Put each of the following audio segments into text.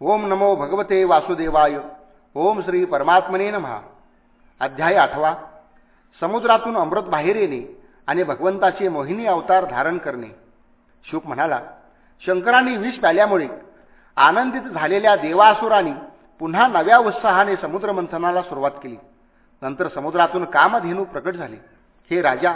ओम नमो भगवते वासुदेवाय. ओम श्री परमात्मने नमहा अध्याय आठवा. समुद्रातून अमृत बाहेर येणे आणि भगवंताचे मोहिनी अवतार धारण करणे. शुक म्हणाला शंकरांनी विष प्याल्यामुळे आनंदित झालेल्या देवासुरांनी पुन्हा नव्या उत्साहाने समुद्रमंथनाला सुरुवात केली. नंतर समुद्रातून कामधेनू प्रकट झाले. हे राजा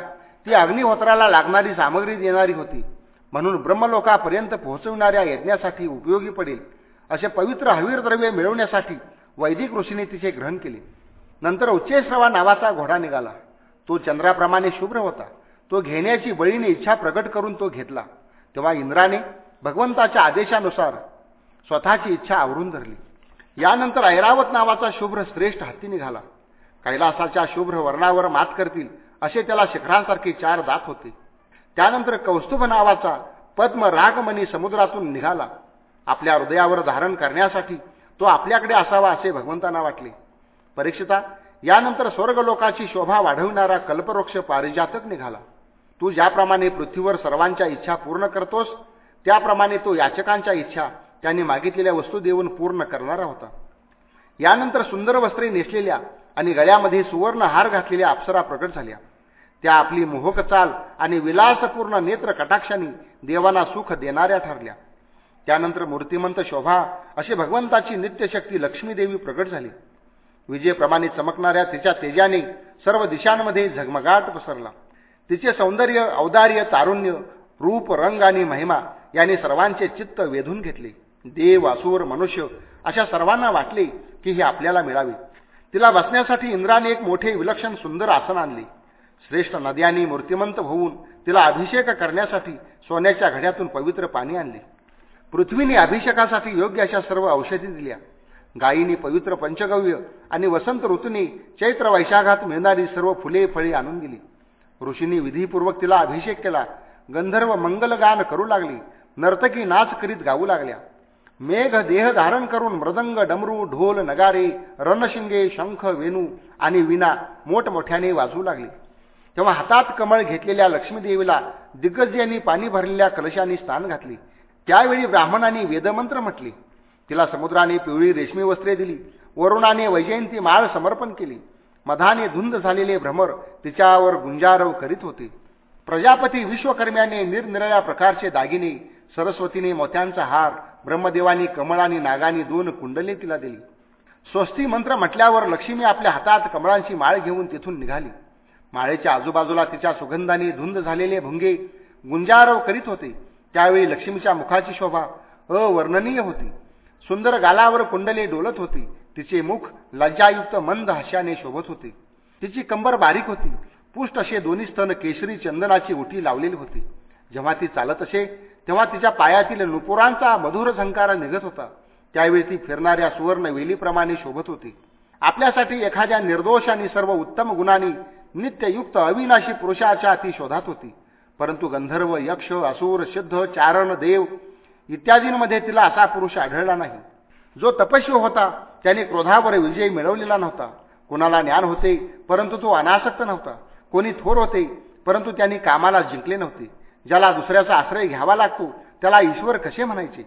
ती अग्निहोत्राला लागणारी सामग्री देणारी होती. म्हणून ब्रह्मलोकापर्यंत पोहोचविणाऱ्या यज्ञासाठी उपयोगी पडेल असे पवित्र हवीर द्रव्य मिळवण्यासाठी वैदिक ऋषीने तिचे ग्रहण केले. नंतर उच्चेश्रवा नावाचा घोडा निघाला. तो चंद्राप्रमाणे शुभ्र होता. तो घेण्याची बळीने इच्छा प्रकट करून तो घेतला. तेव्हा इंद्राने भगवंताच्या आदेशानुसार स्वतःची इच्छा आवरून धरली. यानंतर ऐरावत नावाचा शुभ्र श्रेष्ठ हत्ती निघाला. कैलासाच्या शुभ्र वर्णावर मात करतील असे त्याला शिखरांसारखे चार दात होते. त्यानंतर कौस्तुभ नावाचा पद्म रागमणी समुद्रातून निघाला. आपल्या हृदयावर धारण करण्यासाठी तो आपल्याकडे असावा असे भगवंतांना वाटले. परीक्षिता यानंतर स्वर्गलोकाची शोभा वाढविणारा कल्पवृक्ष पारिजातक निघाला. तू ज्याप्रमाणे पृथ्वीवर सर्वांच्या इच्छा पूर्ण करतोस त्याप्रमाणे तो याचकांच्या इच्छा त्यांनी मागितलेल्या वस्तू देऊन पूर्ण करणारा होता. यानंतर सुंदर वस्त्रे नेसलेल्या आणि गळ्यामध्ये सुवर्ण हार घातलेल्या अप्सरा प्रकट झाल्या. त्या आपली मोहक चाल आणि विलासपूर्ण नेत्र कटाक्षांनी देवांना सुख देणाऱ्या ठरल्या. त्यानंतर मूर्तिमंत शोभा अशी भगवंताची नित्यशक्ती लक्ष्मीदेवी प्रकट झाली. विजेप्रमाणे चमकणाऱ्या तिच्या तेजाने सर्व दिशांमध्ये झगमगाट पसरला. तिचे सौंदर्य औदार्य तारुण्य रूप रंग आणि महिमा यांनी सर्वांचे चित्त वेधून घेतले. देव असुर मनुष्य अशा सर्वांना वाटले की हे आपल्याला मिळावे. तिला बसण्यासाठी इंद्राने एक मोठे विलक्षण सुंदर आसन आणले. श्रेष्ठ नद्यांनी मूर्तिमंत होऊन तिला अभिषेक करण्यासाठी सोन्याच्या घड्यातून पवित्र पाणी आणले. पृथ्वीने अभिषेकासाठी योग्य अशा सर्व औषधी दिल्या. गायीने पवित्र पंचगव्य आणि वसंत ऋतूने चैत्र वैशाखात मिळणारी सर्व फुले फळे आणून दिली. ऋषींनी विधीपूर्वक तिला अभिषेक केला. गंधर्व मंगलगान करू लागली. नर्तकी नाच करीत गाऊ लागल्या. मेघ देह धारण करून मृदंग डमरू ढोल नगारे रणशिंगे शंख वेणू आणि विना मोठमोठ्याने वाजू लागले. तेव्हा हातात कमळ घेतलेल्या लक्ष्मीदेवीला दिग्गजांनी पाणी भरलेल्या कलशांनी स्नान घातले. त्यावेळी ब्राह्मणांनी वेदमंत्र म्हटले. तिला समुद्राने पिवळी रेशमी वस्त्रे दिली. वरुणाने वैजयंती माळ समर्पण केली. मधाने धुंद झालेले भ्रमर तिच्यावर गुंजारव करीत होते. प्रजापती विश्वकर्म्याने निरनिराळ्या प्रकारचे दागिने सरस्वतीने मोत्यांचा हार ब्रह्मदेवानी कमळानी नागानी दोन कुंडले तिला दिली. स्वस्ती मंत्र म्हटल्यावर लक्ष्मी आपल्या हातात कमळांची माळ घेऊन तिथून निघाली. माळेच्या आजूबाजूला तिच्या सुगंधाने धुंद झालेले भुंगे गुंजारव करीत होते. त्यावेळी लक्ष्मीच्या मुखाची शोभा अवर्णनीय होती. सुंदर गालावर कुंडले डोलत होती. तिचे मुख लज्जायुक्त मंद हास्याने शोभत होते. तिची कंबर बारीक होती. पुष्ट असे दोन्ही स्तन केशरी चंदनाची उठी लावलेली होती. जेव्हा ती चालत असे तेव्हा तिच्या पायातील नुपुरांचा मधुर झंकार निघत होता. त्यावेळी ती फिरणाऱ्या सुवर्ण वेलीप्रमाणे शोभत होती. आपल्यासाठी एखाद्या निर्दोष आणि सर्व उत्तम गुणांनी नित्ययुक्त अविनाशी पुरुषाच्या ती शोधात होती. परंतु गंधर्व यक्ष असुर सिद्ध चारण देव इत्यादींमध्ये तिला असा पुरुष आढळला नाही. जो तपस्वी होता त्याने क्रोधावर विजय मिळवलेला नव्हता. कोणाला ज्ञान होते परंतु तो अनासक्त नव्हता. कोणी थोर होते परंतु त्यांनी कामाला जिंकले नव्हते. ज्याला दुसऱ्याचा आश्रय घ्यावा लागतो त्याला ईश्वर कसे म्हणायचे?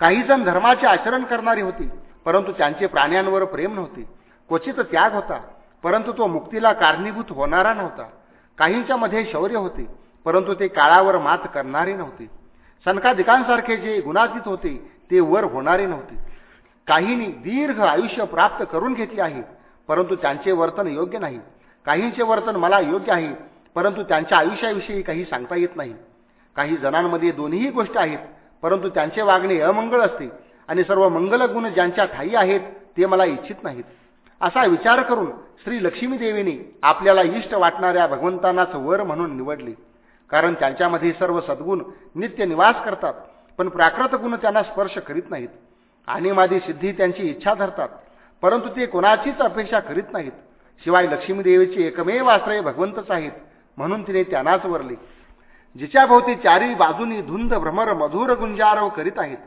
काही जण धर्माचे आचरण करणारी होते परंतु त्यांचे प्राण्यांवर प्रेम नव्हते. क्वचित त्याग होता परंतु तो मुक्तीला कारणीभूत होणारा नव्हता. काहींच्या मध्ये शौर्य होते परंतु ते काळावर मात करणारे नव्हते. सनकाधिकांसारखे जे गुणातीत होते ते वर होणारे नव्हते. काहींनी दीर्घ आयुष्य प्राप्त करून घेतले आहे परंतु त्यांचे वर्तन योग्य नाही. काहींचे वर्तन मला योग्य आहे परंतु त्यांच्या आयुष्याविषयी काही सांगता येत नाही. काही जणांमध्ये दोन्ही गोष्टी आहेत परंतु त्यांचे वागणे अमंगळ असते आणि सर्व मंगल गुण ज्यांच्या ठाई आहेत ते मला इच्छित नाहीत. असा विचार करून श्री लक्ष्मीदेवीने आपल्याला इष्ट वाटणाऱ्या भगवंतांनाच वर म्हणून निवडले. कारण त्यांच्यामध्ये सर्व सद्गुण नित्य निवास करतात पण प्राकृत गुण त्यांना स्पर्श करीत नाहीत. आणि माझी सिद्धी त्यांची इच्छा धरतात परंतु ते कोणाचीच अपेक्षा करीत नाहीत. शिवाय लक्ष्मीदेवीचे एकमेव आश्रय भगवंतच आहेत म्हणून तिने त्यांनाच वरले. जिच्या भोवती चारी बाजूनी धुंद भ्रमर मधुर गुंजारव करीत आहेत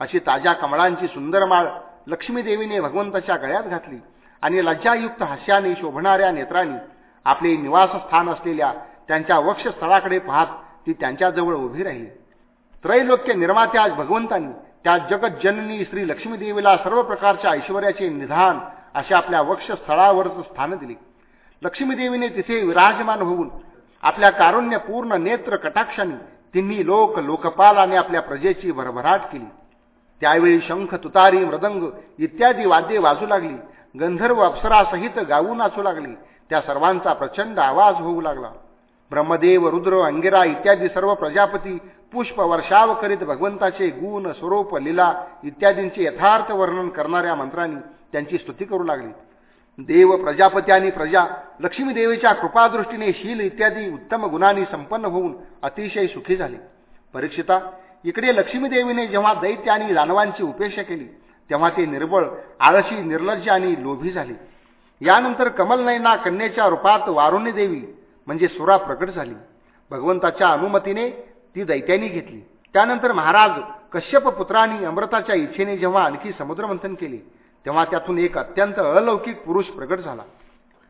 अशी ताज्या कमळांची सुंदर माळ लक्ष्मीदेवीने भगवंताच्या गळ्यात घातली आणि लज्जायुक्त हास्याने शोभणाऱ्या नेत्रांनी आपले निवासस्थान असलेल्या त्यांच्या वक्षस्थळाकडे पाहत ती त्यांच्याजवळ उभी राहिली. त्रैलोक्य निर्मात्या भगवंतांनी त्या जगज्जननी श्री लक्ष्मीदेवीला सर्व प्रकारच्या ऐश्वर्याचे निधान असे आपल्या वक्षस्थळावरच स्थान दिले. लक्ष्मीदेवीने तिथे विराजमान होऊन आपल्या कारुण्यपूर्ण नेत्र कटाक्षाने तिन्ही लोक लोकपाल आणि आपल्या प्रजेची भरभराट केली. त्यावेळी शंख तुतारी मृदंग इत्यादी वाद्ये वाजू लागली. गंधर्व अप्सरासहित गाऊ नाचू लागली. त्या सर्वांचा प्रचंड आवाज होऊ लागला. ब्रह्मदेव रुद्र अंगिरा इत्यादी सर्व प्रजापती पुष्प वर्षाव करीत भगवंताचे गुण स्वरूप लीला इत्यादींचे यथार्थ वर्णन करणाऱ्या मंत्रांनी त्यांची स्तुती करू लागली. देव प्रजापती आणि प्रजा लक्ष्मीदेवीच्या कृपादृष्टीने शील इत्यादी उत्तम गुणांनी संपन्न होऊन अतिशय सुखी झाले. परीक्षिता इकडे लक्ष्मीदेवीने जेव्हा दैत्य आणि दानवांची उपेक्षा केली तेव्हा ते निर्बळ आळशी निर्लज्ज आणि लोभी झाले. यानंतर कमलनयना कन्येच्या रूपात वारुणी देवी म्हणजे सुरा प्रकट झाली. भगवंताच्या अनुमतीने ती दैत्यानी घेतली. त्यानंतर महाराज कश्यप पुत्रांनी अमृताच्या इच्छेने जेव्हा आणखी समुद्रमंथन केले तेव्हा त्यातून एक अत्यंत अलौकिक पुरुष प्रगट झाला.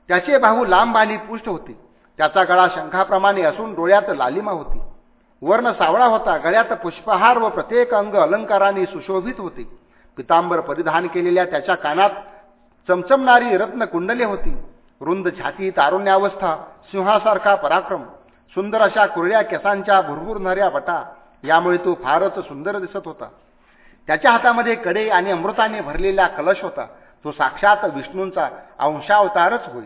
त्याचे बाहू लांब आणि पुष्ट होते. त्याचा गळा शंखाप्रमाणे असून डोळ्यात लालिमा होती. वर्ण सावळा होता. गळ्यात पुष्पहार व प्रत्येक अंग अलंकाराने सुशोभित होते. पितांबर परिधान केलेल्या त्याच्या कानात चमचमणारी रत्न कुंडले होती. रुंद छाती तारुण्यावस्था सिंहासारखा पराक्रम सुंदर अशा कुरळ्या केसांच्या भुरभुरणाऱ्या बटा यामुळे तो फारच सुंदर दिसत होता. त्याच्या हातामध्ये कडे आणि अमृताने भरलेला कलश होता. तो साक्षात विष्णूंचा अंशावतारच होय.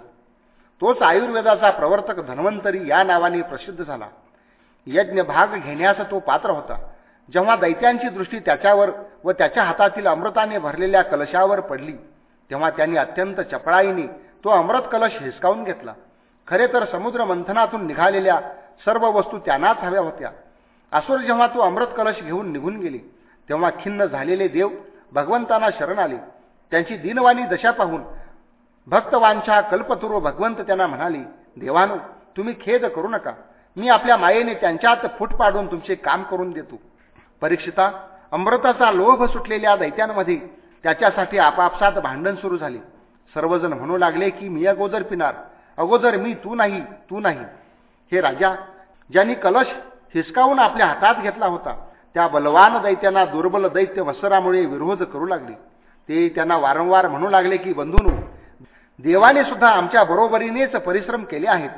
तोच आयुर्वेदाचा प्रवर्तक धन्वंतरी या नावाने प्रसिद्ध झाला. यज्ञ भाग घेण्यास तो पात्र होता. जेव्हा दैत्यांची दृष्टी त्याच्यावर व त्याच्या हातातील अमृताने भरलेल्या कलशावर पडली तेव्हा त्यांनी अत्यंत चपळाईने तो अमृत कलश हिसकावून घेतला. खरे तर समुद्र मंथनातून निघालेल्या सर्व वस्तू त्यांनाच हव्या होत्या. असुर जेव्हा तो अमृत कलश घेऊन निघून गेले तेव्हा खिन्न झालेले देव भगवंतांना शरण आले. त्यांची दिनवाणी दशा पाहून भक्तवांच्या कल्पतुर्व भगवंत त्यांना म्हणाले देवानो तुम्ही खेद करू नका. मी आपल्या मायेने त्यांच्यात फूट पाडून तुमचे काम करून देतो. परीक्षिता अमृताचा लोभ सुटलेल्या दैत्यांमध्ये त्याच्यासाठी आपापसात भांडण सुरू झाले. सर्वजण म्हणू लागले की मी अगोदर पिणार. अगोदर मी तू नाही तू नाही. हे राजा ज्यांनी कलश हिसकावून आपल्या हातात घेतला होता त्या बलवान दैत्यांना दुर्बल दैत्य वसरामुळे विरोध करू लागले. ते त्यांना वारंवार म्हणू लागले की बंधून देवाने सुद्धा आमच्या बरोबरीनेच परिश्रम केले आहेत.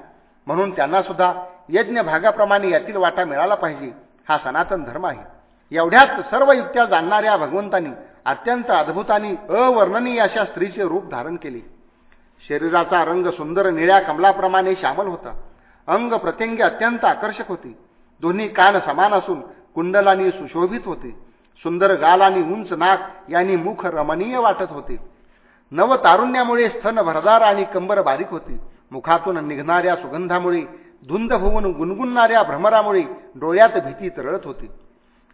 म्हणून त्यांना सुद्धा यज्ञ भागाप्रमाणे यातील वाटा मिळाला पाहिजे. हा सनातन धर्म आहे. एवढ्याच सर्व युक्त्या जाणणाऱ्या भगवंतांनी अत्यंत अद्भुत आणि अवर्णनीय अशा स्त्रीचे रूप धारण केले. शरीराचा रंग सुंदर निळ्या कमलाप्रमाणे श्यामल होता. अंग प्रत्यंग अत्यंत आकर्षक होते. दोन्ही कान समान असून कुंडलानी सुशोभित होते. सुंदर गाल आणि उंच नाक यांनी मुख रमणीय वाटत होते. नव तारुण्यामुळे स्तन भरदार आणि कंबर बारीक होते. मुखातून निघणाऱ्या सुगंधामुळे धुंद होऊन गुणगुणणाऱ्या भ्रमरामुळे डोळ्यात भीती तरळत होती.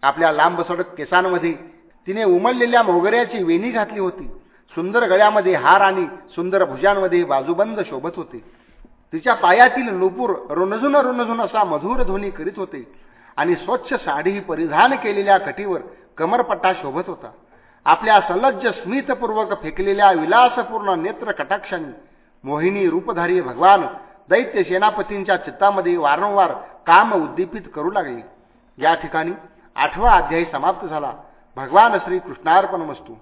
आपल्या लांबसडक केसांमध्ये तिने उमललेल्या मोगऱ्याची वेणी घातली होती. सुंदर गळ्यामध्ये हार आणि सुंदर भुजांमध्ये बाजूबंद शोभत होते. तिच्या पायातील नुपूर रुणझुन रुणझुन असा मधुर ध्वनी करीत होते आणि स्वच्छ साडी परिधान केलेल्या कटीवर कमरपट्टा शोभत होता. आपल्या सलज्ज स्मितपूर्वक फेकलेल्या विलासपूर्ण नेत्र कटाक्षांनी मोहिनी रूपधारी भगवान दैत्य सेनापतींच्या चित्तामध्ये वारंवार काम उद्दीपित करू लागले. या ठिकाणी आठवा अध्यायी समाप्त झाला. भगवान श्री कृष्णार्पण वस्तू